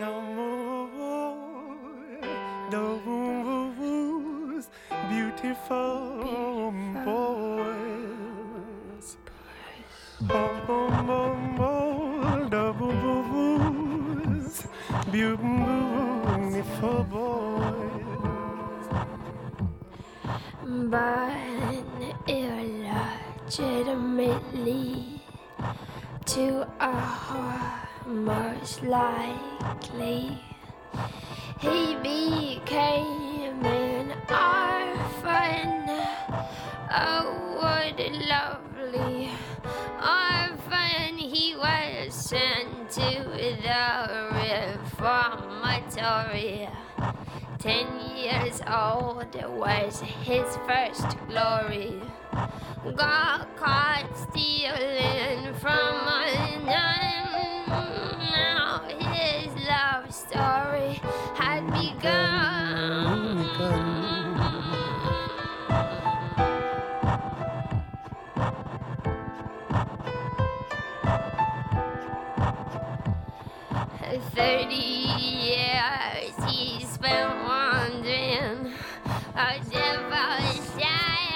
no more. The woo's beautiful boys. Oh, oh, oh, oh, the woo's beautiful boys. But illegitimately to a harmless life likely he became an orphan. Oh, what a lovely orphan he was sent to the reformatory. Ten years old was his first glory. Got caught stealing from a nun. 30 years he spent wandering a devil's shy.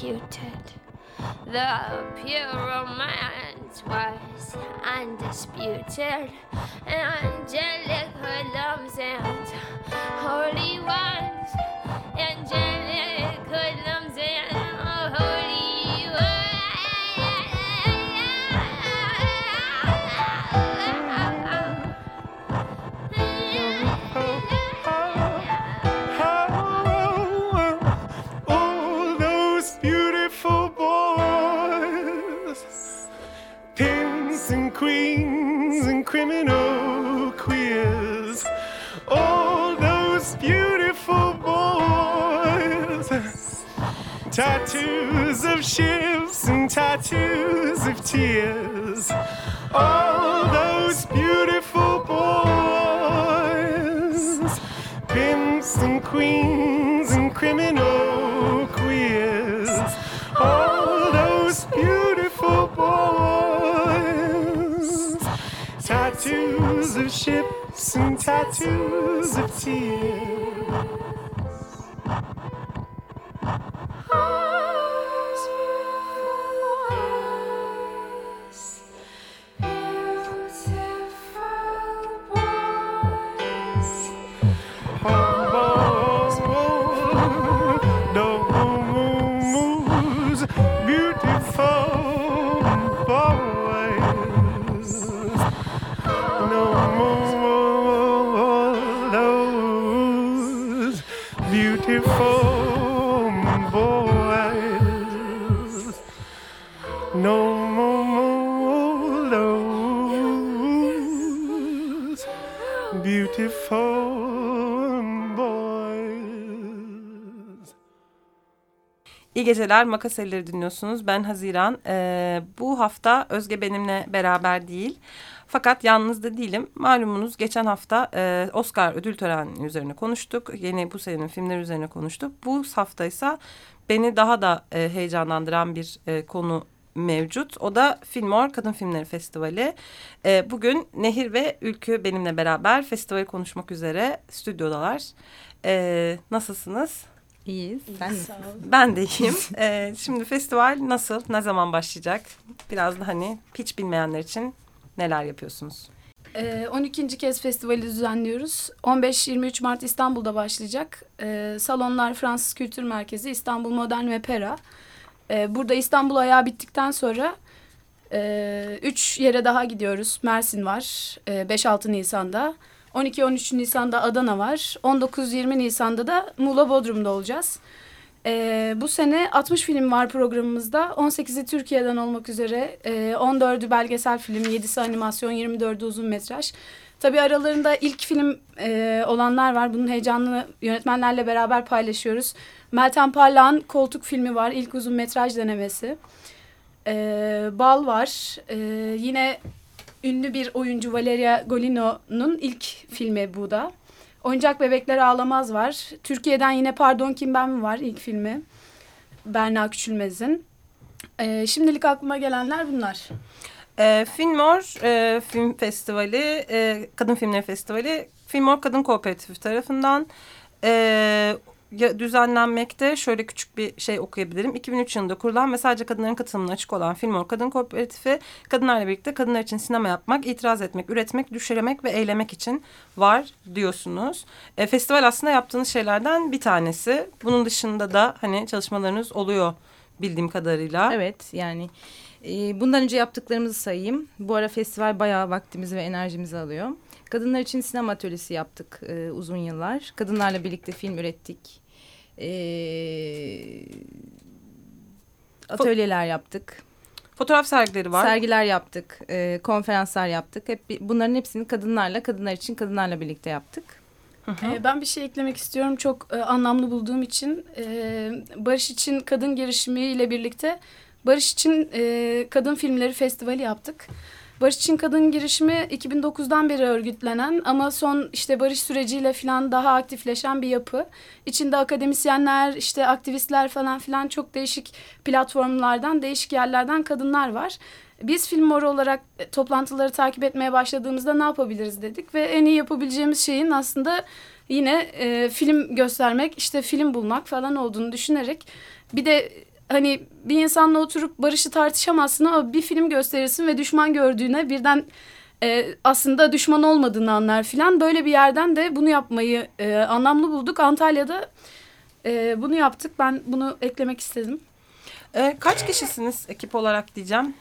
The pure romance was undisputed. Angelic hoodlums and holy ones. Angelic hoodlums and queens and criminal queers. All those beautiful boys, tattoos of ships and tattoos of tears. All those beautiful boys, pimps and queens tattoos of tears. Geceler Makas Elleri dinliyorsunuz. Ben Haziran. Ee, bu hafta Özge benimle beraber değil. Fakat yalnız da değilim. Malumunuz geçen hafta e, Oscar ödül töreni üzerine konuştuk. Yeni bu senenin filmleri üzerine konuştuk. Bu hafta ise beni daha da e, heyecanlandıran bir e, konu mevcut. O da Filmor Kadın Filmleri Festivali. E, bugün Nehir ve Ülkü benimle beraber festivali konuşmak üzere stüdyodalar. E, nasılsınız? İyiyiz. Sen ol. Ben de iyiyim. Ee, şimdi festival nasıl, ne zaman başlayacak? Biraz da hani hiç bilmeyenler için neler yapıyorsunuz? Ee, 12. kez festivali düzenliyoruz. 15-23 Mart İstanbul'da başlayacak. Ee, Salonlar Fransız Kültür Merkezi İstanbul Modern ve Pera. Ee, burada İstanbul ayağı bittikten sonra e, üç yere daha gidiyoruz. Mersin var e, 5-6 Nisan'da. 12-13 Nisan'da Adana var. 19-20 Nisan'da da Muğla Bodrum'da olacağız. Ee, bu sene 60 film var programımızda. 18'i Türkiye'den olmak üzere. E, 14'ü belgesel film, 7'si animasyon, 24'ü uzun metraj. Tabii aralarında ilk film e, olanlar var. Bunun heyecanını yönetmenlerle beraber paylaşıyoruz. Meltem Parlak'ın Koltuk filmi var. İlk uzun metraj denemesi. Ee, Bal var. Ee, yine ünlü bir oyuncu Valeria Golino'nun ilk filmi bu da. Oyuncak Bebekler Ağlamaz var. Türkiye'den yine Pardon Kim Ben Mi var ilk filmi. Berna Küçülmez'in. Ee, şimdilik aklıma gelenler bunlar. Ee, Filmor e, Film Festivali, e, Kadın Filmleri Festivali, Filmor Kadın Kooperatifi tarafından e, düzenlenmekte. Şöyle küçük bir şey okuyabilirim. 2003 yılında kurulan ve sadece kadınların katılımına açık olan Filmor Kadın Kooperatifi, kadınlarla birlikte kadınlar için sinema yapmak, itiraz etmek, üretmek, düşüremek ve eylemek için var diyorsunuz. E, festival aslında yaptığınız şeylerden bir tanesi. Bunun dışında da hani çalışmalarınız oluyor bildiğim kadarıyla. Evet yani e, bundan önce yaptıklarımızı sayayım. Bu ara festival bayağı vaktimizi ve enerjimizi alıyor. Kadınlar için sinema atölyesi yaptık e, uzun yıllar. Kadınlarla birlikte film ürettik. E, atölyeler yaptık. Fotoğraf sergileri var. Sergiler yaptık. e, konferanslar yaptık. Hep bunların hepsini kadınlarla, kadınlar için kadınlarla birlikte yaptık. Ee, ben bir şey eklemek istiyorum. Çok e, anlamlı bulduğum için. Ee, Barış için Kadın Girişimi ile birlikte Barış için e, Kadın Filmleri Festivali yaptık. Barış için Kadın Girişimi 2009'dan beri örgütlenen ama son işte barış süreciyle falan daha aktifleşen bir yapı. İçinde akademisyenler, işte aktivistler falan filan çok değişik platformlardan, değişik yerlerden kadınlar var. Biz film moru olarak e, toplantıları takip etmeye başladığımızda ne yapabiliriz dedik ve en iyi yapabileceğimiz şeyin aslında yine e, film göstermek, işte film bulmak falan olduğunu düşünerek bir de hani bir insanla oturup barışı tartışamazsın ama bir film gösterirsin ve düşman gördüğüne birden e, aslında düşman olmadığını anlar filan. Böyle bir yerden de bunu yapmayı e, anlamlı bulduk. Antalya'da e, bunu yaptık. Ben bunu eklemek istedim. Ee, kaç kişisiniz ekip olarak diyeceğim.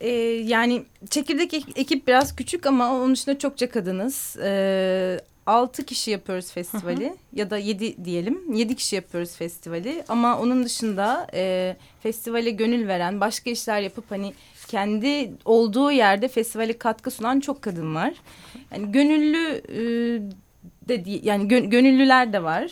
Ee, yani çekirdek ek- ekip biraz küçük ama onun dışında çokça kadınız. Ee, altı kişi yapıyoruz festivali ya da yedi diyelim. Yedi kişi yapıyoruz festivali ama onun dışında e, festivale gönül veren başka işler yapıp hani kendi olduğu yerde festivale katkı sunan çok kadın var. Yani gönüllü e, de yani gö- gönüllüler de var.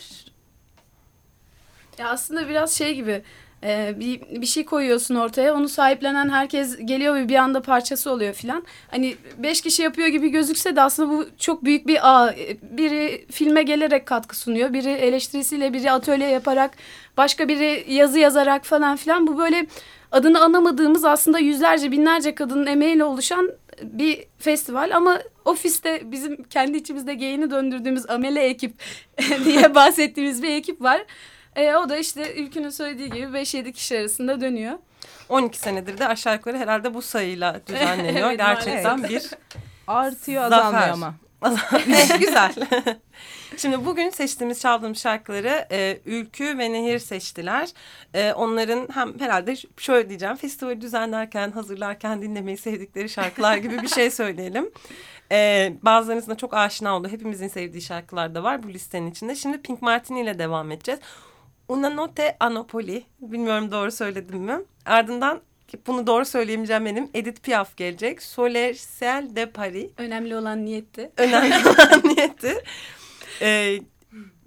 Ya aslında biraz şey gibi e, bir, bir şey koyuyorsun ortaya onu sahiplenen herkes geliyor ve bir anda parçası oluyor filan. Hani beş kişi yapıyor gibi gözükse de aslında bu çok büyük bir ağ. E, Biri filme gelerek katkı sunuyor, biri eleştirisiyle, biri atölye yaparak, başka biri yazı yazarak falan filan. Bu böyle adını anamadığımız aslında yüzlerce binlerce kadının emeğiyle oluşan bir festival ama ofiste bizim kendi içimizde geyini döndürdüğümüz amele ekip diye bahsettiğimiz bir ekip var. E, o da işte Ülkü'nün söylediği gibi 5-7 kişi arasında dönüyor. 12 senedir de aşağı yukarı herhalde bu sayıyla düzenleniyor. Evet, Gerçekten bir Artıyor azalmıyor ama. Güzel. Şimdi bugün seçtiğimiz çaldığımız şarkıları e, Ülkü ve Nehir seçtiler. E, onların hem herhalde şöyle diyeceğim festivali düzenlerken hazırlarken dinlemeyi sevdikleri şarkılar gibi bir şey söyleyelim. E, bazılarınızın da çok aşina oldu. Hepimizin sevdiği şarkılar da var bu listenin içinde. Şimdi Pink Martini ile devam edeceğiz. Una notte a Napoli. Bilmiyorum doğru söyledim mi? Ardından bunu doğru söyleyemeyeceğim benim. Edith Piaf gelecek. Soler Ciel de Paris. Önemli olan niyetti. önemli olan niyeti. Ee,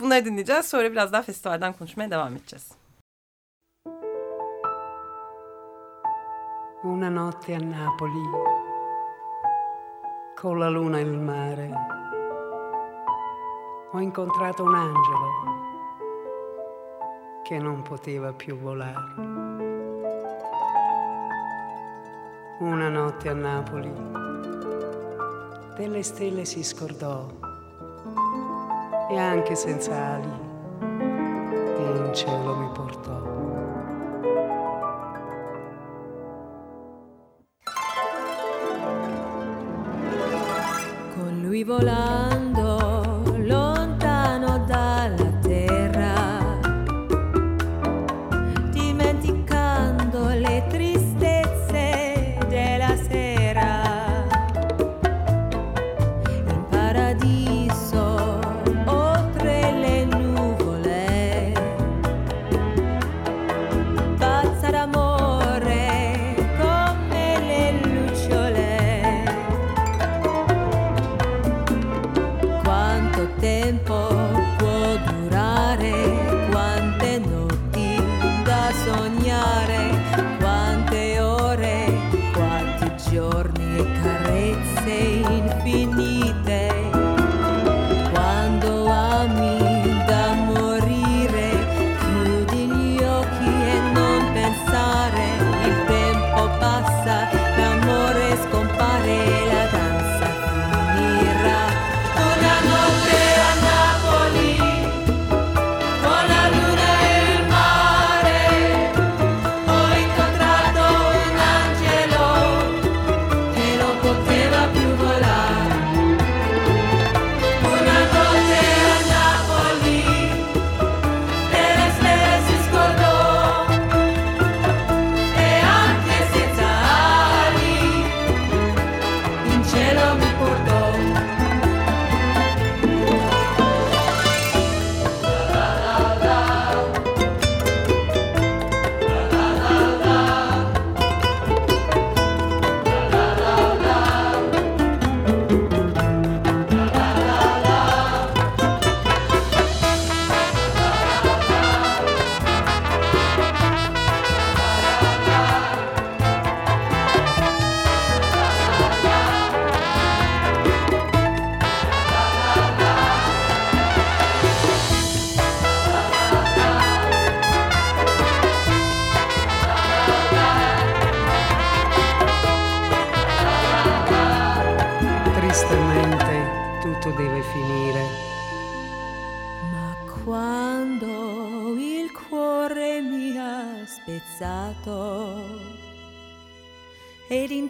bunları dinleyeceğiz. Sonra biraz daha festivalden konuşmaya devam edeceğiz. Una notte a Napoli, con la luna e il mare, ho incontrato un angelo che non poteva più volare. Una notte a Napoli delle stelle si scordò e anche senza ali in cielo mi portò. Con lui volare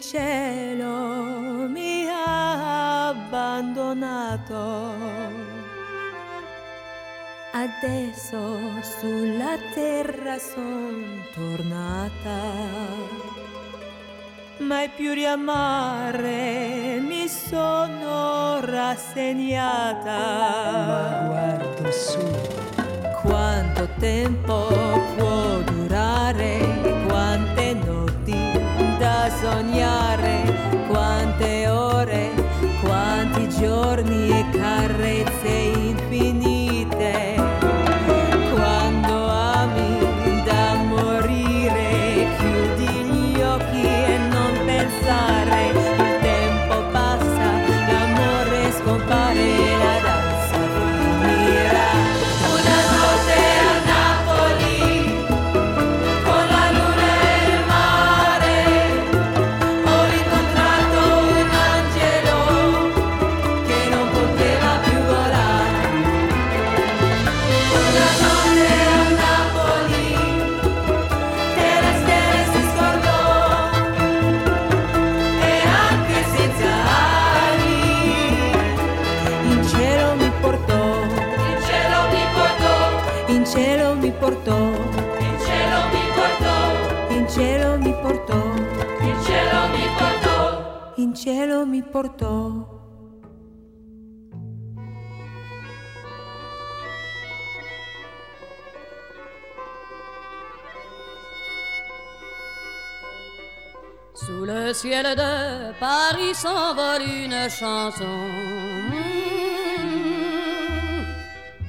cielo mi ha abbandonato. Adesso sulla terra son tornata. Mai più riamare mi sono rassegnata. Ma guardo su. Quanto tempo può durare? sognare quante ore, quanti giorni e carezze infinite. cielo mi. Sous le ciel de Paris s'envole une chanson.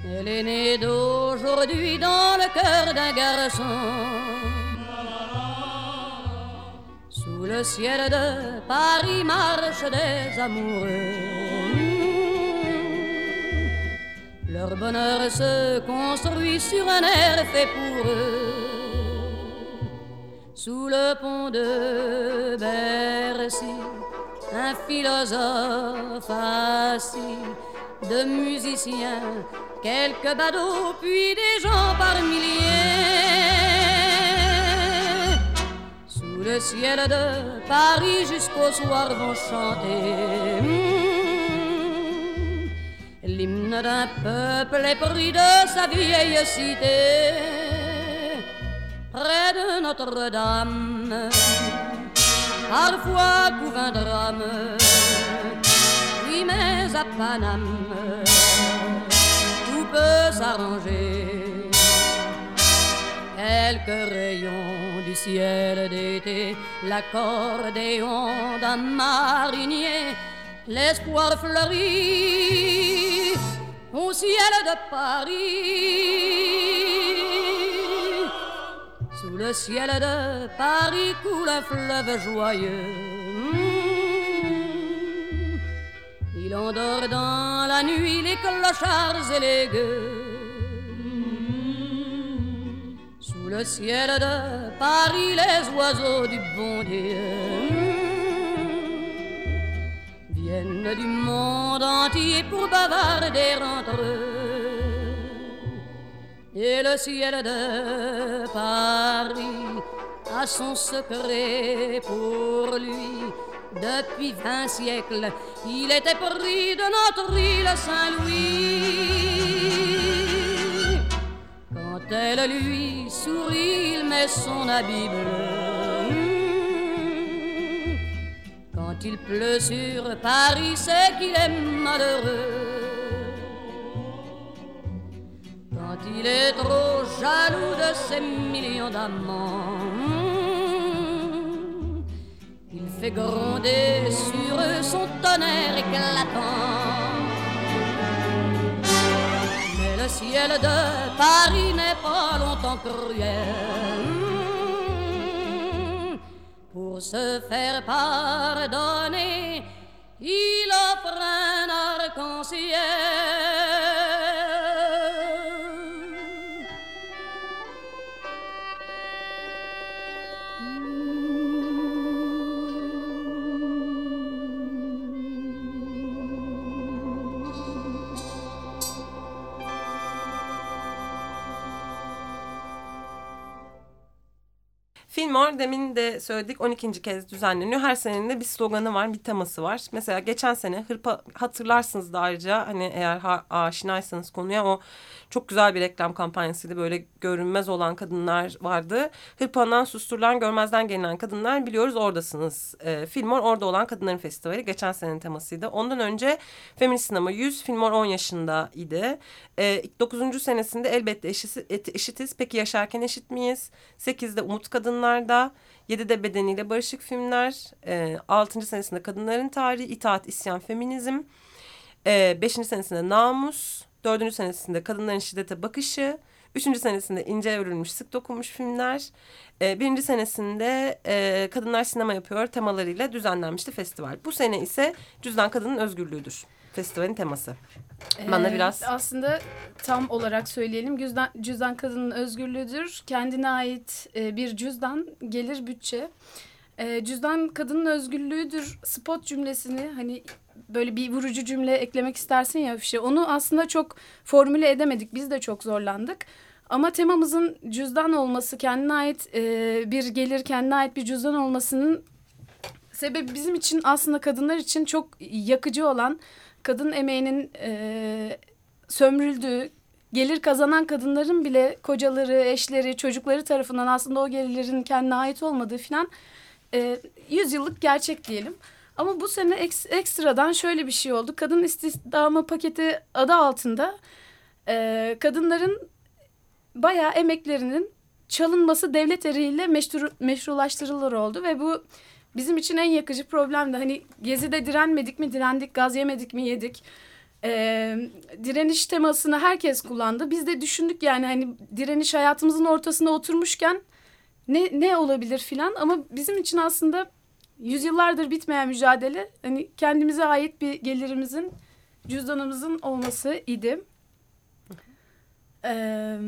Elle est née d'aujourd'hui dans le cœur d'un garçon. Sous le ciel de Paris marchent des amoureux. Leur bonheur se construit sur un air fait pour eux. Sous le pont de Bercy, un philosophe assis, de musiciens, quelques badauds, puis des gens par milliers ciel de Paris jusqu'au soir vont chanter. Hmm, l'hymne d'un peuple épris de sa vieille cité près de Notre-Dame. Parfois couvre un drame, oui mais à Paname, tout peut s'arranger. Quelques rayons du ciel d'été, l'accordéon d'un marinier, l'espoir fleurit au ciel de Paris. Sous le ciel de Paris coule un fleuve joyeux. Il endort dans la nuit les clochards et les gueux. Le ciel de Paris, les oiseaux du bon Dieu viennent du monde entier pour bavarder entre eux. Et le ciel de Paris a son secret pour lui. Depuis vingt siècles, il était pris de notre île Saint-Louis. Elle lui sourit, il met son habit bleu. Quand il pleut sur Paris, c'est qu'il est malheureux. Quand il est trop jaloux de ses millions d'amants, il fait gronder sur eux son tonnerre éclatant. Le ciel de Paris n'est pas longtemps cruel. Pour se faire pardonner, il offre un arc-en-ciel. Fillmore demin de söyledik 12. kez düzenleniyor. Her senenin de bir sloganı var, bir teması var. Mesela geçen sene hırpa hatırlarsınız da ayrıca hani eğer ha, aşinaysanız konuya o çok güzel bir reklam kampanyasıydı. Böyle görünmez olan kadınlar vardı. Hırpanan, susturulan, görmezden gelinen kadınlar biliyoruz oradasınız. E, Fillmore orada olan kadınların festivali geçen senenin temasıydı. Ondan önce Feminist Sinema 100, Fillmore 10 yaşındaydı. E, 9. senesinde elbette eşit, eşitiz. Peki yaşarken eşit miyiz? 8'de Umut Kadınlar'da. 7'de Bedeniyle Barışık Filmler. E, 6. senesinde Kadınların Tarihi, İtaat, İsyan, Feminizm. 5. E, senesinde Namus. 4. senesinde Kadınların Şiddete Bakışı. Üçüncü senesinde ince örülmüş, sık dokunmuş filmler. E, birinci senesinde e, Kadınlar Sinema Yapıyor temalarıyla düzenlenmişti festival. Bu sene ise Cüzdan Kadının Özgürlüğü'dür festivalin teması. Bana Ee, biraz Aslında tam olarak söyleyelim. Cüzdan, cüzdan kadının özgürlüğüdür. Kendine ait e, bir cüzdan, gelir bütçe. E, cüzdan kadının özgürlüğüdür spot cümlesini hani böyle bir vurucu cümle eklemek istersin ya afişe. Onu aslında çok formüle edemedik. Biz de çok zorlandık. Ama temamızın cüzdan olması, kendine ait e, bir gelir, kendine ait bir cüzdan olmasının sebebi bizim için aslında kadınlar için çok yakıcı olan kadın emeğinin e, sömürüldüğü, gelir kazanan kadınların bile kocaları, eşleri, çocukları tarafından aslında o gelirlerin kendine ait olmadığı filan e, yüzyıllık gerçek diyelim. Ama bu sene eks, ekstradan şöyle bir şey oldu. Kadın istihdamı paketi adı altında e, kadınların bayağı emeklerinin çalınması devlet eliyle meşru, meşrulaştırılır oldu ve bu bizim için en yakıcı problemdi. Hani Gezi'de direnmedik mi direndik, gaz yemedik mi yedik. Ee, direniş temasını herkes kullandı. Biz de düşündük yani hani direniş hayatımızın ortasına oturmuşken ne, ne olabilir filan. Ama bizim için aslında yüzyıllardır bitmeyen mücadele hani kendimize ait bir gelirimizin, cüzdanımızın olması idi. Ee,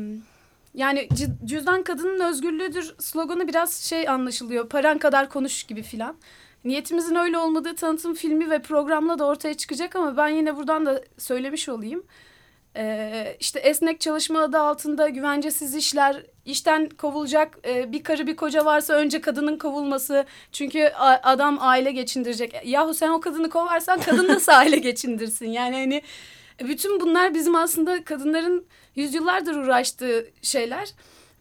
yani cü- cüzdan kadının özgürlüğüdür sloganı biraz şey anlaşılıyor. Paran kadar konuş gibi filan. Niyetimizin öyle olmadığı tanıtım filmi ve programla da ortaya çıkacak ama ben yine buradan da söylemiş olayım. Ee, işte esnek çalışma adı altında güvencesiz işler, işten kovulacak e, bir karı bir koca varsa önce kadının kovulması. Çünkü adam aile geçindirecek. Yahu sen o kadını kovarsan kadın nasıl aile geçindirsin? Yani hani bütün bunlar bizim aslında kadınların yüzyıllardır uğraştığı şeyler.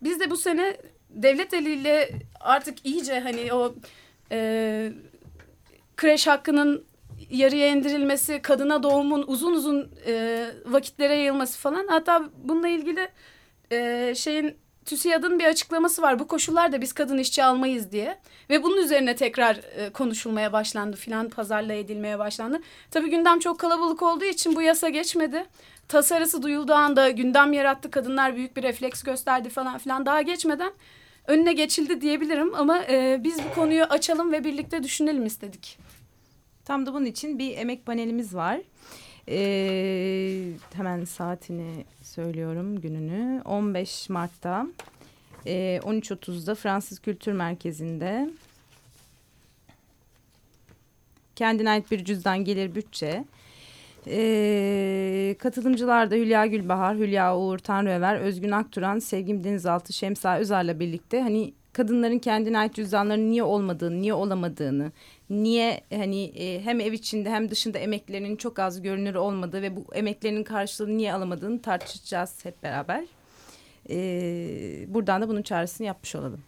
Biz de bu sene devlet eliyle artık iyice hani o e, kreş hakkının yarıya indirilmesi, kadına doğumun uzun uzun e, vakitlere yayılması falan. Hatta bununla ilgili e, şeyin TÜSİAD'ın bir açıklaması var. Bu koşullarda biz kadın işçi almayız diye. Ve bunun üzerine tekrar e, konuşulmaya başlandı filan, pazarla edilmeye başlandı. Tabii gündem çok kalabalık olduğu için bu yasa geçmedi. Tasarısı duyulduğu anda gündem yarattı. Kadınlar büyük bir refleks gösterdi falan filan. Daha geçmeden önüne geçildi diyebilirim. Ama e, biz bu konuyu açalım ve birlikte düşünelim istedik. Tam da bunun için bir emek panelimiz var. Ee, hemen saatini söylüyorum gününü. 15 Mart'ta e, 13.30'da Fransız Kültür Merkezi'nde kendine ait bir cüzdan gelir bütçe. Ee, katılımcılar da Hülya Gülbahar, Hülya Uğur Tanrıöver, Özgün Akturan, Sevgim Denizaltı, Şemsa Özar'la birlikte hani kadınların kendine ait cüzdanlarının niye olmadığını, niye olamadığını, niye hani e, hem ev içinde hem dışında emeklerinin çok az görünür olmadığı ve bu emeklerinin karşılığını niye alamadığını tartışacağız hep beraber. Ee, buradan da bunun çağrısını yapmış olalım.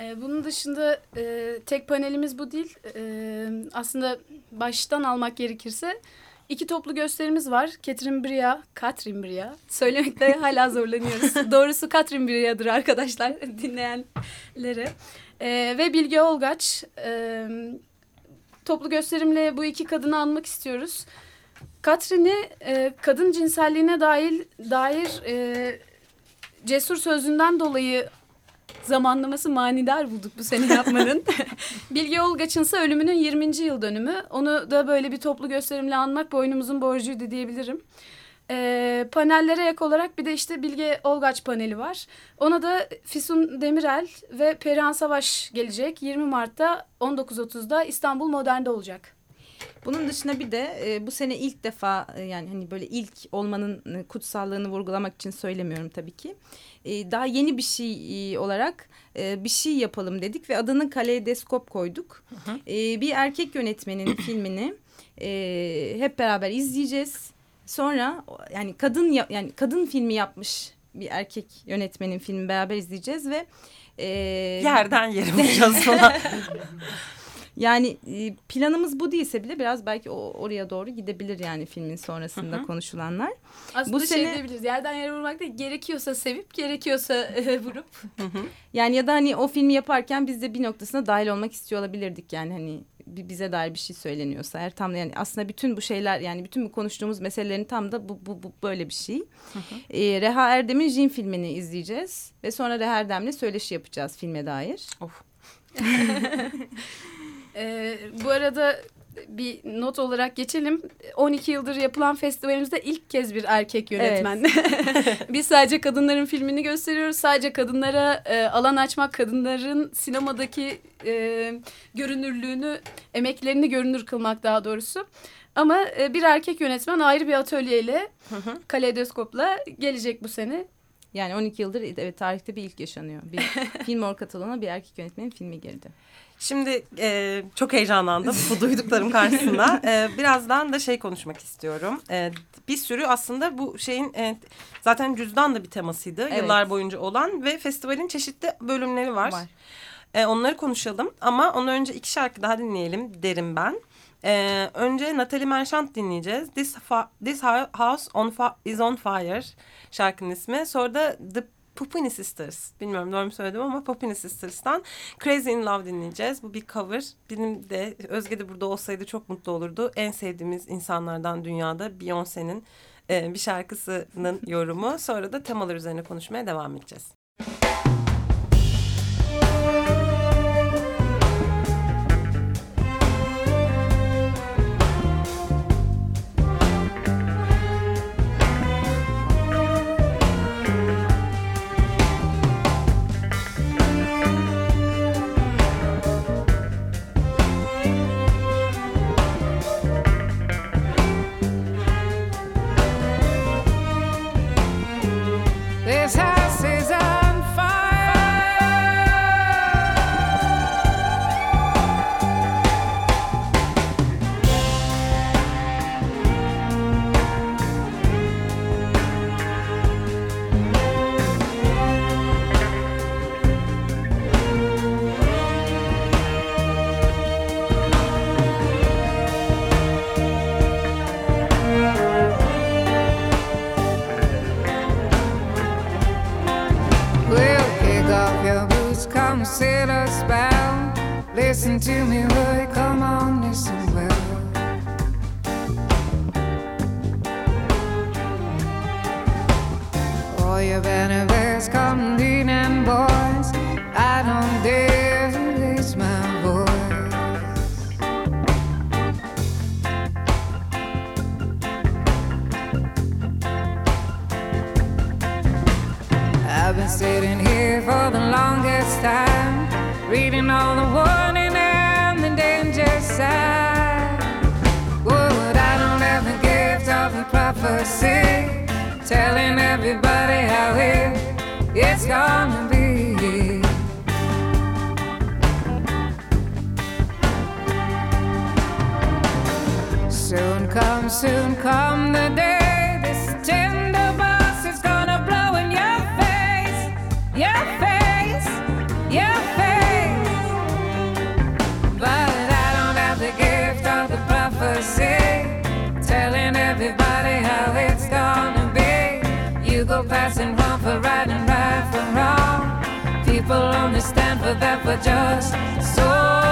Ee, bunun dışında e, tek panelimiz bu değil. Ee, aslında baştan almak gerekirse iki toplu gösterimiz var. Catherine Bria, Catherine Bria. Söylemekte hala zorlanıyoruz. Doğrusu Catherine Bria'dır arkadaşlar dinleyenlere. Ee, ve Bilge Olgaç. Ee, toplu gösterimle bu iki kadını anmak istiyoruz. Katrine'i e, kadın cinselliğine dair, dair e, cesur sözünden dolayı zamanlaması manidar bulduk bu sene yapmanın. Bilge Olgaç'ın ise ölümünün 20. yıl dönümü. Onu da böyle bir toplu gösterimle anmak boynumuzun borcuydu diyebilirim. Ee, panellere ek olarak bir de işte Bilge Olgaç paneli var. Ona da Füsun Demirel ve Perihan Savaş gelecek. 20 Mart'ta 19.30'da İstanbul Modern'de olacak. Bunun dışında bir de e, bu sene ilk defa e, yani hani böyle ilk olmanın e, kutsallığını vurgulamak için söylemiyorum tabii ki. E, daha yeni bir şey e, olarak e, bir şey yapalım dedik ve adını Kaleidoskop koyduk. E, bir erkek yönetmenin filmini e, hep beraber izleyeceğiz. Sonra yani kadın ya- yani kadın filmi yapmış bir erkek yönetmenin filmi beraber izleyeceğiz ve e, Yerden yere vuracağız falan. yani e, planımız bu değilse bile biraz belki o oraya doğru gidebilir yani filmin sonrasında konuşulanlar. Aslında Bu şey sene- diyebiliriz. Yerden yere vurmak değil. Gerekiyorsa sevip gerekiyorsa e, vurup. Yani ya da hani o filmi yaparken biz de bir noktasına dahil olmak istiyor olabilirdik yani hani bi- bize dair bir şey söyleniyorsa eğer tam yani aslında bütün bu şeyler yani bütün bu konuştuğumuz meselelerin tam da bu, bu, bu böyle bir şey. Ee, Reha Erdem'in Jin filmini izleyeceğiz ve sonra Reha Erdem'le söyleşi yapacağız filme dair. of. Ee, bu arada bir not olarak geçelim. 12 yıldır yapılan festivalimizde ilk kez bir erkek yönetmen. Biz sadece kadınların filmini gösteriyoruz. Sadece kadınlara e, alan açmak, kadınların sinemadaki e, görünürlüğünü, emeklerini görünür kılmak daha doğrusu. Ama e, bir erkek yönetmen ayrı bir atölyeyle, kaleidoskopla gelecek bu sene. Yani 12 yıldır evet tarihte bir ilk yaşanıyor. Bir film orkatalığına bir erkek yönetmenin filmi girdi. Şimdi e, çok heyecanlandım bu duyduklarım karşısında. E, birazdan da şey konuşmak istiyorum. E, bir sürü aslında bu şeyin e, zaten cüzdan da bir temasıydı Evet. yıllar boyunca olan ve festivalin çeşitli bölümleri var. Var. E, onları konuşalım ama ondan önce iki şarkı daha dinleyelim derim ben. E, önce Natalie Merchant dinleyeceğiz. This, This House on is on Fire şarkının ismi. Sonra da The Pupini Sisters. Bilmiyorum doğru mu söyledim ama Pupini Sisters'tan Crazy in Love dinleyeceğiz. Bu bir cover. Benim de Özge de burada olsaydı çok mutlu olurdu. En sevdiğimiz insanlardan dünyada Beyoncé'nin e, bir şarkısının yorumu. Sonra da temalar üzerine konuşmaya devam edeceğiz. I've been sitting here for the longest time, reading all the warning and the danger sign. Would I don't have the gift of prophecy, telling everybody how it, it's gonna be. Soon come, soon come the day and wrong for right and right for wrong. People only stand for that for just so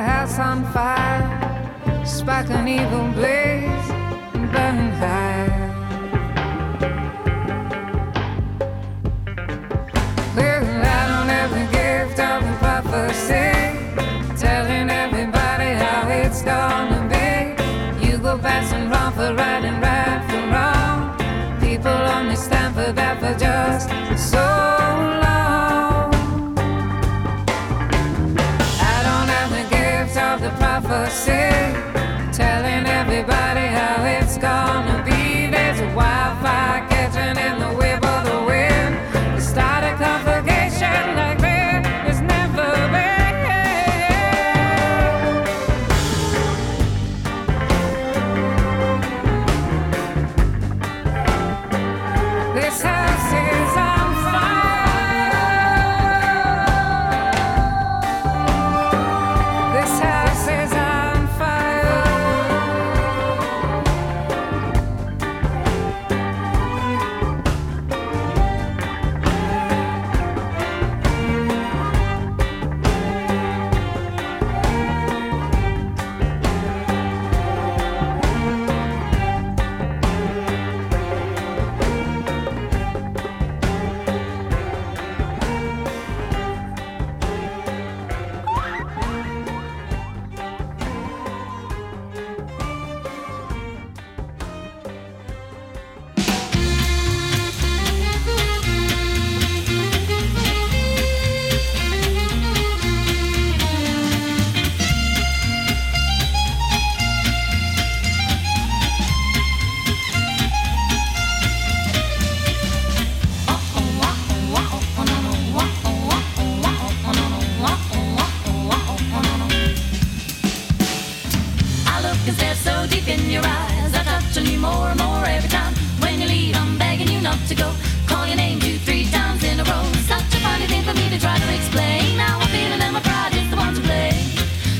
a house on fire, spark an evil blaze and burn high. I don't have the gift of the prophecy, telling everybody how it's gonna be. You go fast and wrong for right and right for wrong. People only stand for that for just so ser. And stare so deep in your eyes. I touch on you more and more every time. When you leave, I'm begging you not to go. Call your name two, three times in a row. Such a funny thing for me to try to explain. Now I'm feeling that my pride is the one to blame.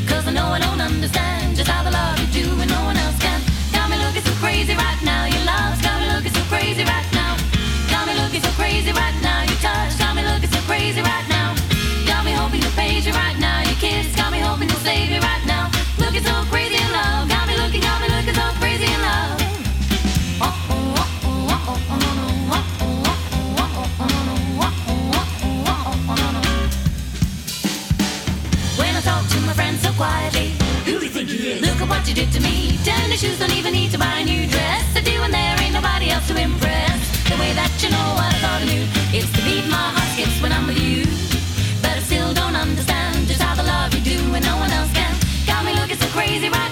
Cause I know I don't understand just how the love you do and no one else can. Got me looking so crazy right now. Your love's got me looking so crazy right now. Got me looking so crazy right now. Your touch got me looking so crazy right now. Got me hoping to praise you right now. Your kiss got me hoping to save me right now. You did to me. The shoes, don't even need to buy a new dress. I do, and there ain't nobody else to impress. The way that you know what I thought I knew. It's the beat my heart skips when I'm with you. But I still don't understand just how the love you do and no one else can. Got me looking so crazy right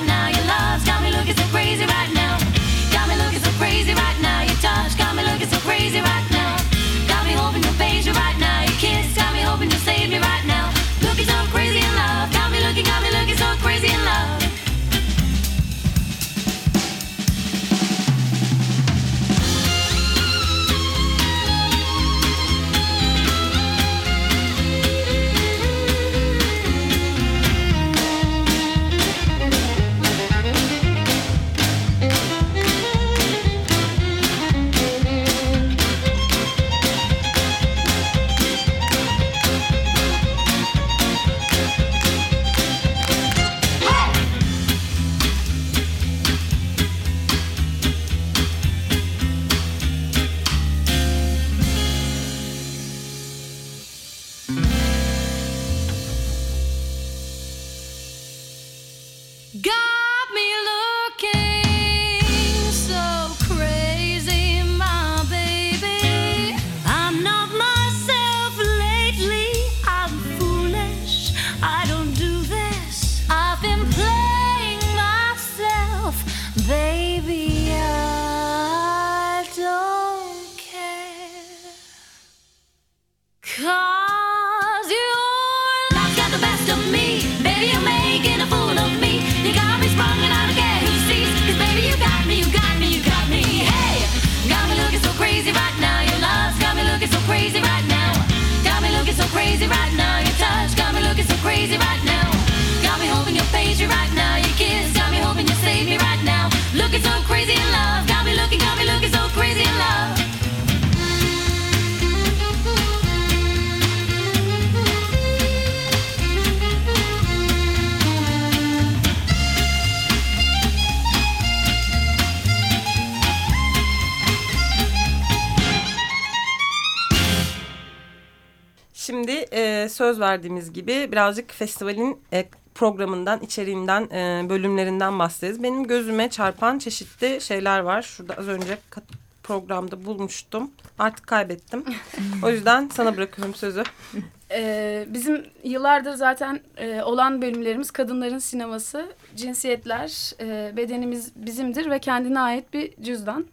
söz verdiğimiz gibi birazcık festivalin e, programından, içeriğinden, e, bölümlerinden bahsederiz. Benim gözüme çarpan çeşitli şeyler var. Şurada az önce programda bulmuştum. Artık kaybettim. o yüzden sana bırakıyorum sözü. Ee, bizim yıllardır zaten e, olan bölümlerimiz kadınların sineması, cinsiyetler, e, bedenimiz bizimdir ve kendine ait bir cüzdan.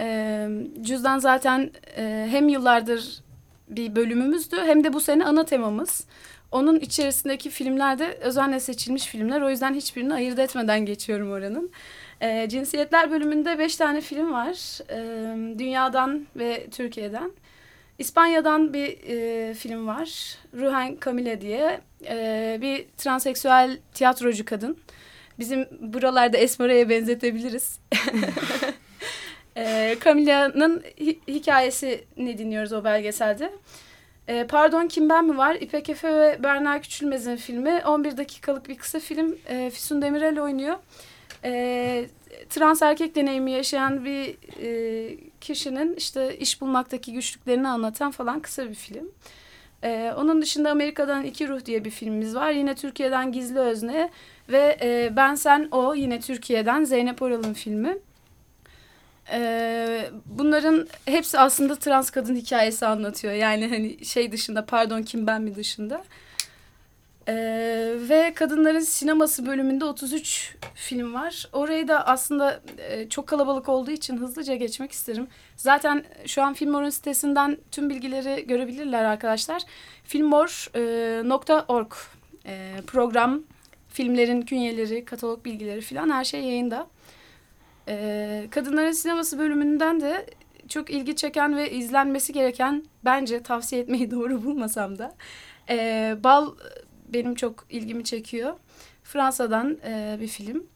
Ee, cüzdan zaten e, hem yıllardır bir bölümümüzdü hem de bu sene ana temamız. Onun içerisindeki filmler de özenle seçilmiş filmler. O yüzden hiçbirini ayırt etmeden geçiyorum oranın. Ee, cinsiyetler bölümünde beş tane film var. Ee, dünyadan ve Türkiye'den. İspanya'dan bir e, film var. Ruhen Camille diye. E, bir transseksüel tiyatrocu kadın. Bizim buralarda Esmera'ya benzetebiliriz. e, Camille'nin hi- hikayesini dinliyoruz o belgeselde. E, Pardon Kim Ben Mi var? İpek Efe ve Berna Küçülmez'in filmi. 11 dakikalık bir kısa film. E, Füsun Demirel oynuyor. E, trans erkek deneyimi yaşayan bir e, kişinin işte iş bulmaktaki güçlüklerini anlatan falan kısa bir film. E, onun dışında Amerika'dan İki Ruh diye bir filmimiz var. Yine Türkiye'den Gizli Özne ve e, Ben Sen O yine Türkiye'den Zeynep Oral'ın filmi. Bunların hepsi aslında trans kadın hikayesi anlatıyor. Yani hani şey dışında pardon kim ben mi dışında. Ee, ve kadınların sineması bölümünde 33 film var. Orayı da aslında e, çok kalabalık olduğu için hızlıca geçmek isterim. Zaten şu an Filmor'un sitesinden tüm bilgileri görebilirler arkadaşlar. Filmor.org e, program, filmlerin künyeleri, katalog bilgileri falan her şey yayında. E, kadınların sineması bölümünden de çok ilgi çeken ve izlenmesi gereken bence tavsiye etmeyi doğru bulmasam da e, Bal benim çok ilgimi çekiyor. Fransa'dan e, bir film.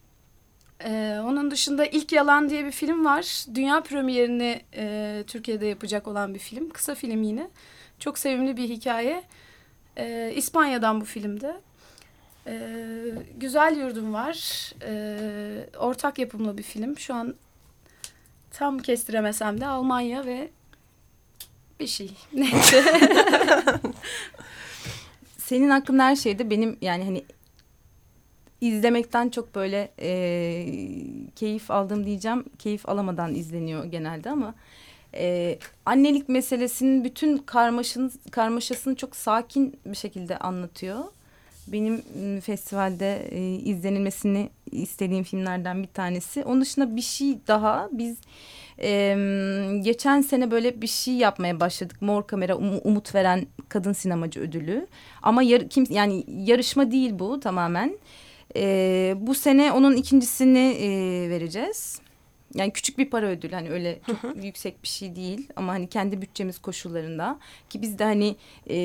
E, onun dışında İlk Yalan diye bir film var. Dünya premierini e, Türkiye'de yapacak olan bir film. Kısa film yine. Çok sevimli bir hikaye. E, İspanya'dan bu filmde. E, Güzel Yurdum var. E, ortak yapımlı bir film. Şu an tam kestiremesem de Almanya ve bir şey. Neyse. Senin hakkında her şeyde benim yani hani izlemekten çok böyle e, keyif aldım diyeceğim. Keyif alamadan izleniyor genelde ama e, annelik meselesinin bütün karmaşın, karmaşasını çok sakin bir şekilde anlatıyor. Benim m, festivalde e, izlenilmesini istediğim filmlerden bir tanesi. Onun dışında bir şey daha biz e, geçen sene böyle bir şey yapmaya başladık. Mor Kamera um- Umut Veren Kadın Sinemacı Ödülü. Ama yar, kim, yani yarışma değil bu tamamen. E, bu sene onun ikincisini e, vereceğiz. Yani küçük bir para ödülü hani öyle çok yüksek bir şey değil ama hani kendi bütçemiz koşullarında ki biz de hani e,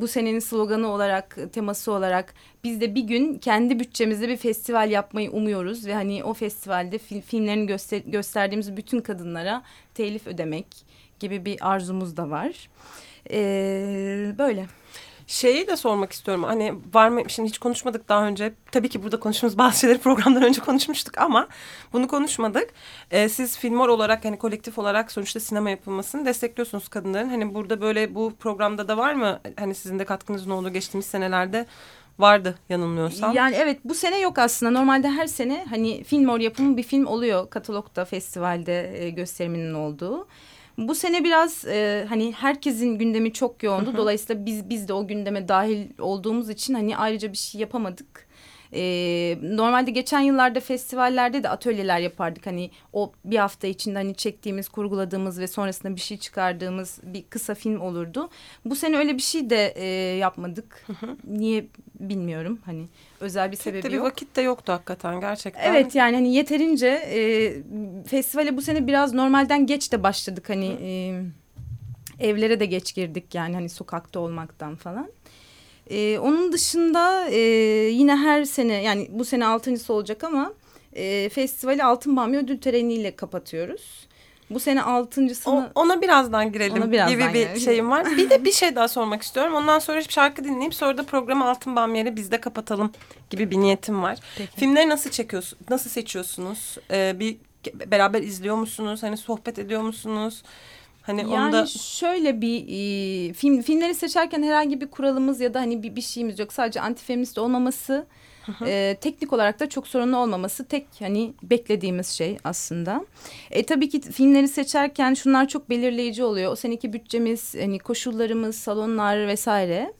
bu senenin sloganı olarak teması olarak biz de bir gün kendi bütçemizde bir festival yapmayı umuyoruz ve hani o festivalde fil- filmlerini göster gösterdiğimiz bütün kadınlara telif ödemek gibi bir arzumuz da var. E, böyle. Şeyi de sormak istiyorum. Hani var mı? Şimdi hiç konuşmadık daha önce. Tabii ki burada konuştuğumuz bazı şeyleri programdan önce konuşmuştuk ama bunu konuşmadık. Ee, siz Filmor olarak hani kolektif olarak sonuçta sinema yapılmasını destekliyorsunuz kadınların. Hani burada böyle bu programda da var mı? Hani sizin de katkınızın olduğu geçtiğimiz senelerde vardı yanılmıyorsam. Yani evet bu sene yok aslında. Normalde her sene hani Filmor yapımı bir film oluyor. Katalogda, festivalde e, gösteriminin olduğu. Bu sene biraz e, hani herkesin gündemi çok yoğundu. Dolayısıyla biz biz de o gündeme dahil olduğumuz için hani ayrıca bir şey yapamadık. E, normalde geçen yıllarda festivallerde de atölyeler yapardık. Hani o bir hafta içinde hani çektiğimiz, kurguladığımız ve sonrasında bir şey çıkardığımız bir kısa film olurdu. Bu sene öyle bir şey de e, yapmadık. Niye bilmiyorum. Hani özel bir Pek sebebi de bir yok. vakit de yoktu hakikaten gerçekten. Evet yani hani yeterince e, festivale bu sene biraz normalden geç de başladık hani e, evlere de geç girdik yani hani sokakta olmaktan falan. E, onun dışında e, yine her sene yani bu sene altıncısı olacak ama e, festivali Altın Bamya ödül töreniyle kapatıyoruz. Bu sene altıncısını... O, ona birazdan girelim Ona birazdan gibi bir girelim. şeyim var. Bir de bir şey daha sormak istiyorum. Ondan sonra bir şarkı dinleyip sonra da programı Altın Bamyer'i biz de kapatalım gibi bir niyetim var. Peki. Filmleri nasıl çekiyorsunuz? Nasıl seçiyorsunuz? Ee, bir beraber izliyor musunuz? Hani sohbet ediyor musunuz? Hani Yani onu da şöyle bir e, film filmleri seçerken herhangi bir kuralımız ya da hani bir, bir şeyimiz yok. Sadece antifeminist olmaması, e, teknik olarak da çok sorunlu olmaması tek hani beklediğimiz şey aslında. E, tabii ki filmleri seçerken şunlar çok belirleyici oluyor. O seneki bütçemiz, hani koşullarımız, salonlar vesaire.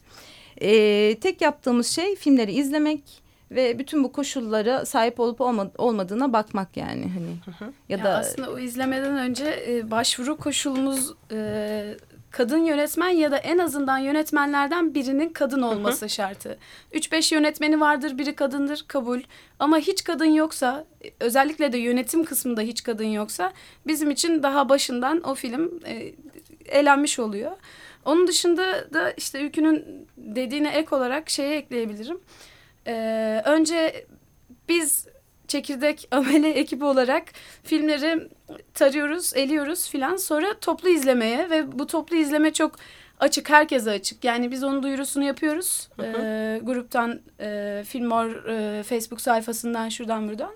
E, tek yaptığımız şey filmleri izlemek ve bütün bu koşullara sahip olup olma- olmadığına bakmak yani hani ya Ya da aslında o izlemeden önce e, başvuru koşulumuz e, kadın yönetmen ya da en azından yönetmenlerden birinin kadın olması şartı. 3-5 yönetmeni vardır, biri kadındır, kabul. Ama hiç kadın yoksa, özellikle de yönetim kısmında hiç kadın yoksa bizim için daha başından o film e, elenmiş oluyor. Onun dışında da işte Ülkü'nün dediğine ek olarak şeye ekleyebilirim. Ee, önce biz çekirdek amele ekibi olarak filmleri tarıyoruz, eliyoruz filan. Sonra toplu izlemeye ve bu toplu izleme çok açık, herkese açık. Yani biz onun duyurusunu yapıyoruz. Ee, gruptan, e, Filmor e, Facebook sayfasından, şuradan buradan.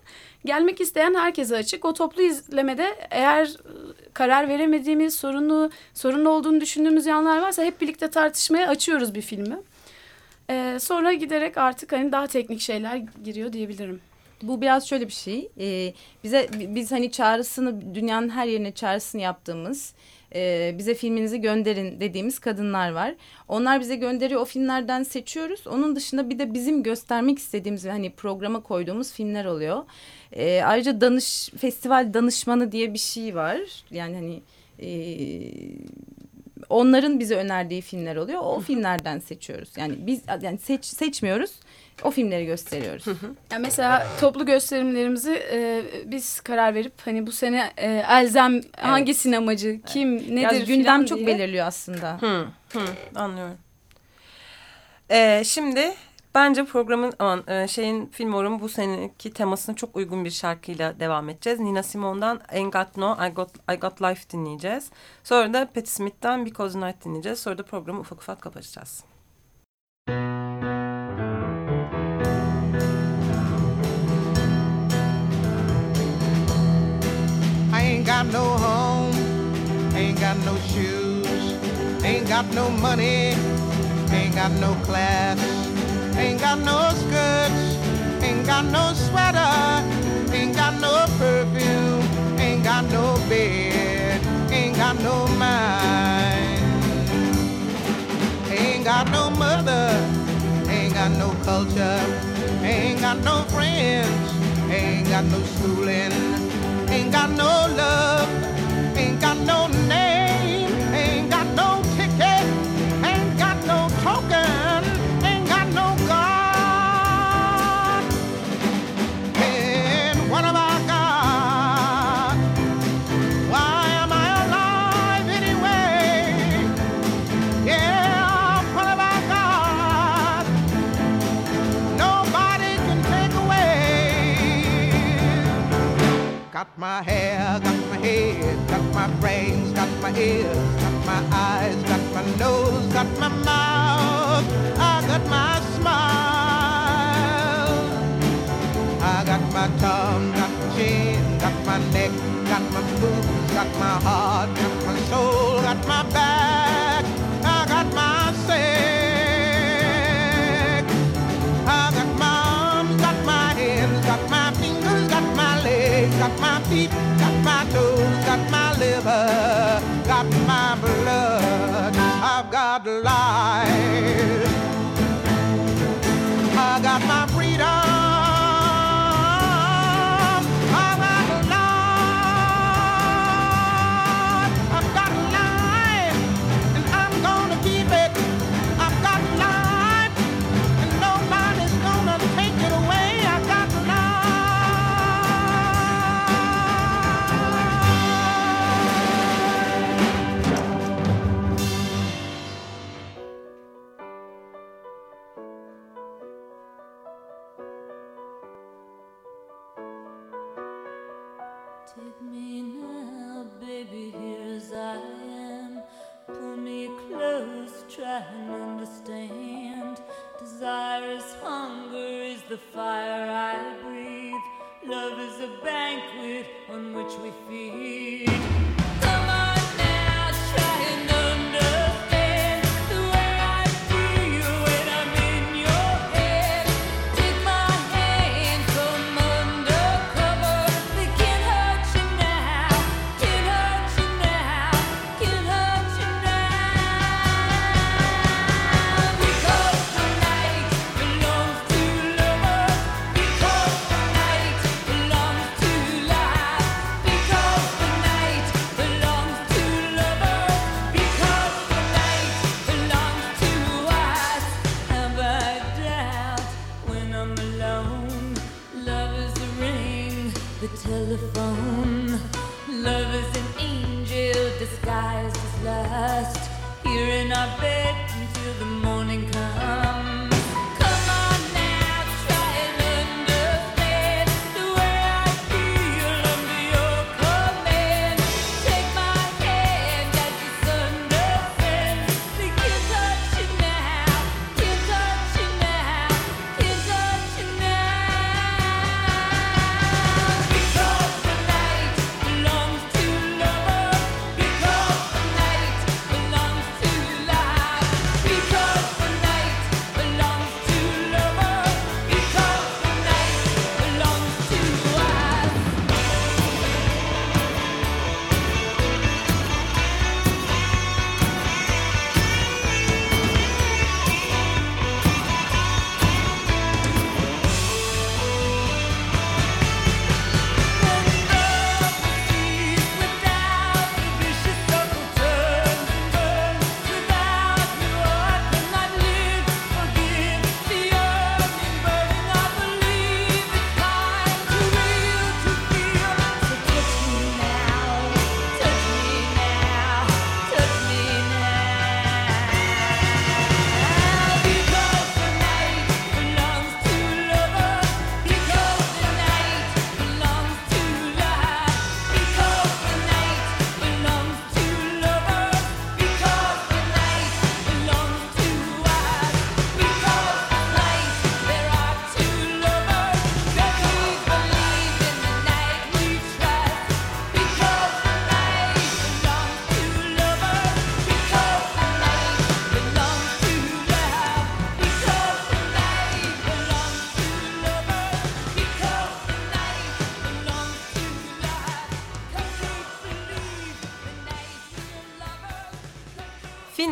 Gelmek isteyen herkese açık. O toplu izlemede eğer e, karar veremediğimiz, sorunlu, sorunlu olduğunu düşündüğümüz yanlar varsa hep birlikte tartışmaya açıyoruz bir filmi. Ee, sonra giderek artık hani daha teknik şeyler giriyor diyebilirim. Bu biraz şöyle bir şey. Ee, bize biz hani çağrısını dünyanın her yerine çağrısını yaptığımız e, bize filminizi gönderin dediğimiz kadınlar var. Onlar bize gönderiyor o filmlerden seçiyoruz. Onun dışında bir de bizim göstermek istediğimiz hani programa koyduğumuz filmler oluyor. Ee, ayrıca danış festival danışmanı diye bir şey var. Yani hani e, onların bize önerdiği filmler oluyor. O filmlerden seçiyoruz. Yani biz yani seç, seçmiyoruz. O filmleri gösteriyoruz. Yani mesela toplu gösterimlerimizi e, biz karar verip hani bu sene e, elzem hangi sinemacı, kim, nedir Biraz gündem çok diye. belirliyor aslında. Hı, hı, anlıyorum. Ee, şimdi bence programın aman e, şeyin Filmor'un bu seneki temasına çok uygun bir şarkıyla devam edeceğiz. Nina Simone'dan Ain't Got No, I Got, I Got Life dinleyeceğiz. Sonra da Patti Smith'ten Because Night dinleyeceğiz. Sonra da programı ufak ufak kapatacağız. I ain't got no home, ain't got no shoes, ain't got no money, ain't got no class, ain't got no skirts, ain't got no sweater, ain't got no perfume, ain't got no bed, ain't got no mind, ain't got no mother, ain't got no culture, ain't got no friends, ain't got no schooling. Ain't got no love, ain't got my hair, got my head, got my brains, got my ears, got my eyes, got my nose, got my mouth, I got my smile. I got my tongue, got my chin, got my neck, got my boobs, got my heart, got my soul, got my back, I got my sex. I got my arms, got my hands, got my fingers, got my legs, got my feet, got my toes, got my liver, got my blood. I've got life. As. Here in our bed until the morning comes.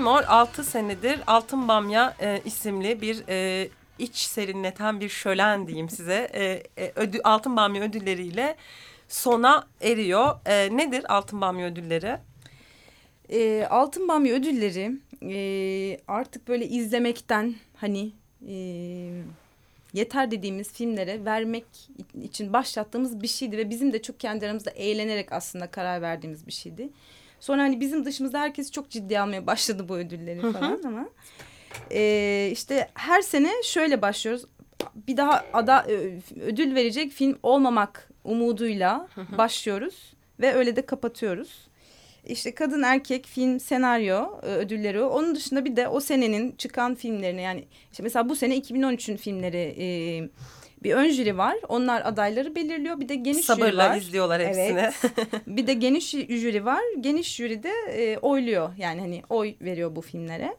Fillmore 6 senedir Altın Bamya e, isimli bir e, iç serinleten bir şölen diyeyim size. E, e, ödü, Altın Bamya ödülleriyle sona eriyor. E, nedir Altın Bamya ödülleri? E, Altın Bamya ödülleri e, artık böyle izlemekten hani e, yeter dediğimiz filmlere vermek için başlattığımız bir şeydi ve bizim de çok kendi aramızda eğlenerek aslında karar verdiğimiz bir şeydi. Sonra hani bizim dışımızda herkes çok ciddi almaya başladı bu ödülleri falan ama e, işte her sene şöyle başlıyoruz. Bir daha ada ö- ödül verecek film olmamak umuduyla başlıyoruz ve öyle de kapatıyoruz. İşte kadın erkek film senaryo e, ödülleri. Onun dışında bir de o senenin çıkan filmlerini yani işte mesela bu sene 2013'ün filmleri e, bir ön jüri var. Onlar adayları belirliyor. Bir de geniş jüri Sabırla var. izliyorlar hepsini. Evet. bir de geniş jüri var. Geniş jüri de e, oyluyor. Yani hani oy veriyor bu filmlere.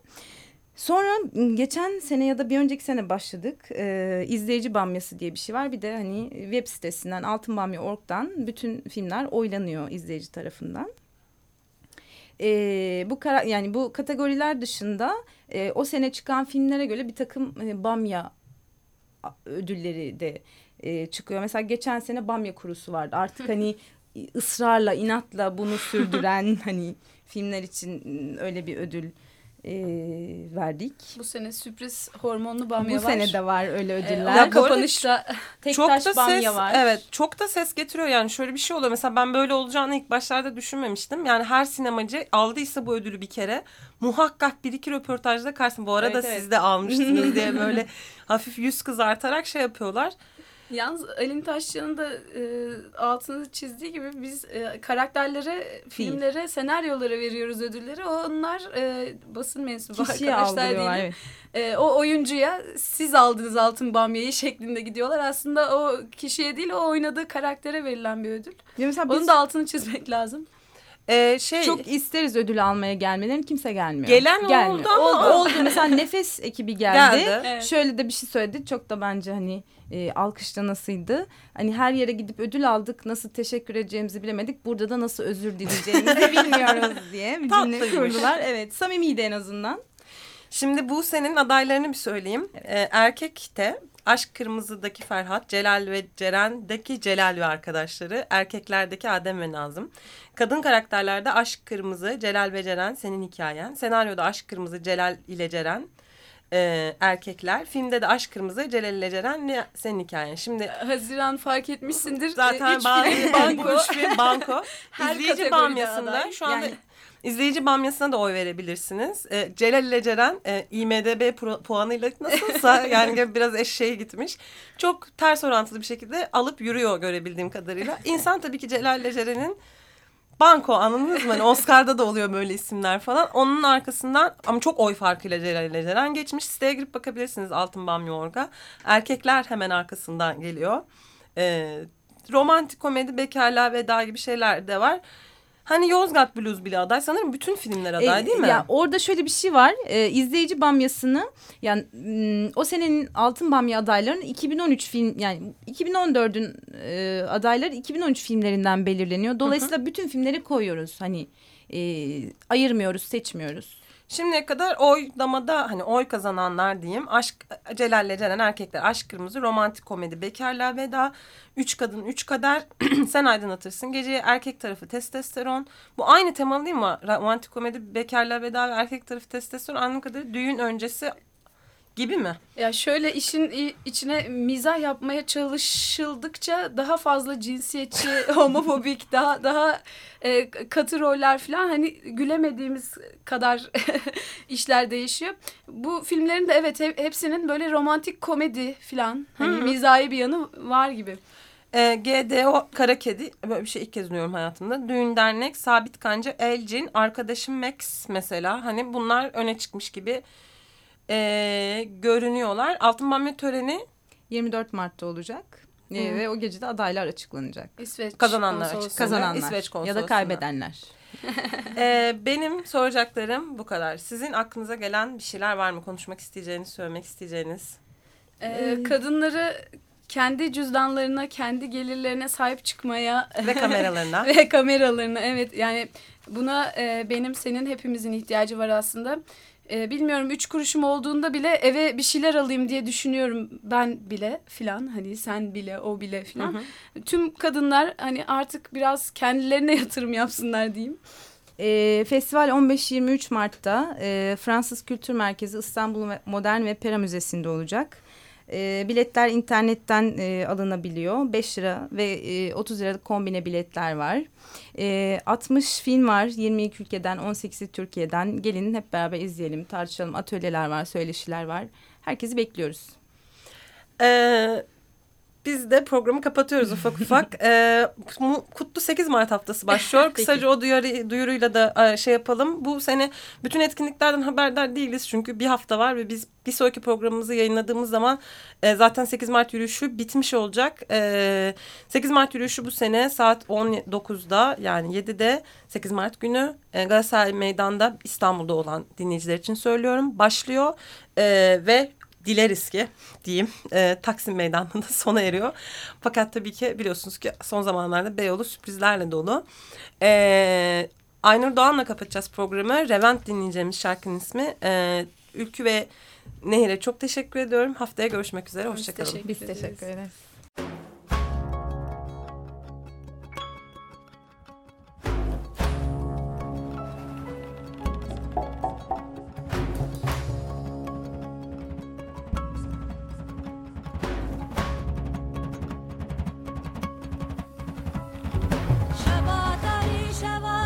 Sonra geçen sene ya da bir önceki sene başladık. Ee, izleyici bamyası diye bir şey var. Bir de hani web sitesinden altınbamya.org'dan bütün filmler oylanıyor izleyici tarafından. Ee, bu kara, yani bu kategoriler dışında e, o sene çıkan filmlere göre bir takım e, bamya ödülleri de e, çıkıyor. Mesela geçen sene bamya kurusu vardı. Artık hani ısrarla, inatla bunu sürdüren hani filmler için öyle bir ödül e, verdik. Bu sene sürpriz hormonlu bamya Bu var. sene de var öyle Ee, ödüller. ama Ya bu kapanışta Tek çok taş da bamya ses, var. evet çok da ses getiriyor yani şöyle bir şey oluyor mesela ben böyle olacağını ilk başlarda düşünmemiştim yani her sinemacı aldıysa bu ödülü bir kere muhakkak bir iki röportajda karşısında bu arada Evet, evet. siz de almıştınız diye böyle hafif yüz kızartarak şey yapıyorlar. Yalnız Alin Taşçı'nın da e, altını çizdiği gibi biz e, karakterlere, filmlere, senaryolara veriyoruz ödülleri. Onlar e, basın mensubu Kişiye arkadaşlar diyelim. Evet. E, o oyuncuya siz aldınız altın bamyayı şeklinde gidiyorlar. Aslında o kişiye değil o oynadığı karaktere verilen bir ödül. Ya mesela Onun biz da altını çizmek lazım. Ee, şey çok isteriz ödül almaya gelmelerini kimse gelmiyor. Gelen Gelmiyor. oldu ama- oldu. oldu. Mesela Nefes ekibi geldi. Geldi. Evet. Şöyle de bir şey söyledi. Çok da bence hani e, alkışlanasıydı. Hani her yere gidip ödül aldık. Nasıl teşekkür edeceğimizi bilemedik. Burada da nasıl özür dileyeceğimizi bilmiyoruz diye bir cümle kurdular. Evet samimiydi en azından. Şimdi bu senin adaylarını bir söyleyeyim. Ee, erkekte Aşk Kırmızı'daki Ferhat, Celal ve Ceren'deki Celal ve arkadaşları, erkeklerdeki Adem ve Nazım. Kadın karakterlerde Aşk Kırmızı, Celal ve Ceren senin hikayen. Senaryoda Aşk Kırmızı, Celal ile Ceren ee, erkekler. Filmde de Aşk Kırmızı, Celal ile Ceren ve senin hikayen. Şimdi Haziran fark etmişsindir. zaten E, üç banko. film banko. Her İzleyici bamyasında şu anda Yani- izleyici bamyasına da oy verebilirsiniz. Ee, Celal ile Ceren e, IMDB pro- puanıyla nasılsa yani biraz eşeğe gitmiş. Çok ters orantılı bir şekilde alıp yürüyor görebildiğim kadarıyla. İnsan tabii ki Celal ile Ceren'in banko anladınız mı? Hani Oscar'da da oluyor böyle isimler falan. Onun arkasından ama çok oy farkıyla Celal ile Ceren geçmiş. Siteye girip bakabilirsiniz Altın Bamya Orga. Erkekler hemen arkasından geliyor. Ee, romantik komedi, bekarlığa veda gibi şeyler de var. Hani Yozgat Blues bile aday. Sanırım bütün filmler aday E, değil mi? Ya orada şöyle bir şey var. E, izleyici bamyasını yani m, o senenin altın bamya adaylarının 2013 film yani 2014'ün e, adayları 2013 filmlerinden belirleniyor. Dolayısıyla bütün filmleri koyuyoruz. Hani e, ayırmıyoruz, seçmiyoruz. Şimdiye kadar oylamada hani oy kazananlar diyeyim. Aşk Celal'le Ceren erkekler. Aşk Kırmızı, romantik komedi, bekarlığa veda, üç kadın, üç kader, sen aydınlatırsın. Geceye erkek tarafı testosteron. Bu aynı temalı değil mi? Romantik komedi, bekarlığa veda ve erkek tarafı testosteron. Anladığım kadarıyla düğün öncesi gibi mi? Ya şöyle işin içine mizah yapmaya çalışıldıkça daha fazla cinsiyetçi, homofobik, daha daha e, katı roller falan hani gülemediğimiz kadar işler değişiyor. Bu filmlerin de evet he- hepsinin böyle romantik komedi falan hani mizahi bir yanı var gibi. E, GDO Kara Kedi böyle bir şey ilk kez duyuyorum hayatımda. Düğün Dernek, Sabit Kanca, Elcin, arkadaşım Max mesela. Hani bunlar öne çıkmış gibi e, görünüyorlar. Altın Bamya töreni 24 Mart'ta olacak. E, ve o gece de adaylar açıklanacak. İsveç Kazananlar konsolosluğu. açık. Kazananlar İsveç ya da kaybedenler. e, benim soracaklarım bu kadar. Sizin aklınıza gelen bir şeyler var mı? Konuşmak isteyeceğiniz, söylemek isteyeceğiniz? Ee, kadınları kendi cüzdanlarına, kendi gelirlerine sahip çıkmaya Ve kameralarına. ve kameralarına evet yani buna e, benim senin hepimizin ihtiyacı var aslında. E, bilmiyorum üç kuruşum olduğunda bile eve bir şeyler alayım diye düşünüyorum ben bile filan hani sen bile o bile filan. Tüm kadınlar hani artık biraz kendilerine yatırım yapsınlar diyeyim. E, festival 15-23 Mart'ta e, Fransız Kültür Merkezi İstanbul Modern ve Pera Müzesi'nde olacak. E, biletler internetten e, alınabiliyor. 5 lira ve e, 30 liralık kombine biletler var. E, 60 film var 22 ülkeden 18'i Türkiye'den. Gelin hep beraber izleyelim, tartışalım. Atölyeler var, söyleşiler var. Herkesi bekliyoruz. Ee, biz de programı kapatıyoruz ufak ufak. Ee, Kutlu 8 Mart haftası başlıyor. Kısaca o duyarı, duyuruyla da e, şey yapalım. Bu sene bütün etkinliklerden haberdar değiliz. Çünkü bir hafta var ve biz bir sonraki programımızı yayınladığımız zaman e, zaten 8 Mart yürüyüşü bitmiş olacak. E, 8 Mart yürüyüşü bu sene saat 19'da yani 7'de 8 Mart günü e, Galatasaray Meydan'da İstanbul'da olan dinleyiciler için söylüyorum. Başlıyor e, ve dileriz ki diyeyim e, Taksim Meydanı'nda sona eriyor. Fakat tabii ki biliyorsunuz ki son zamanlarda Beyoğlu sürprizlerle dolu. E, Aynur Doğan'la kapatacağız programı. Revent dinleyeceğimiz şarkının ismi. E, Ülkü ve Nehir'e çok teşekkür ediyorum. Haftaya görüşmek üzere. Hoşçakalın. teşekkür Biz ederiz. teşekkür ederiz. Shava.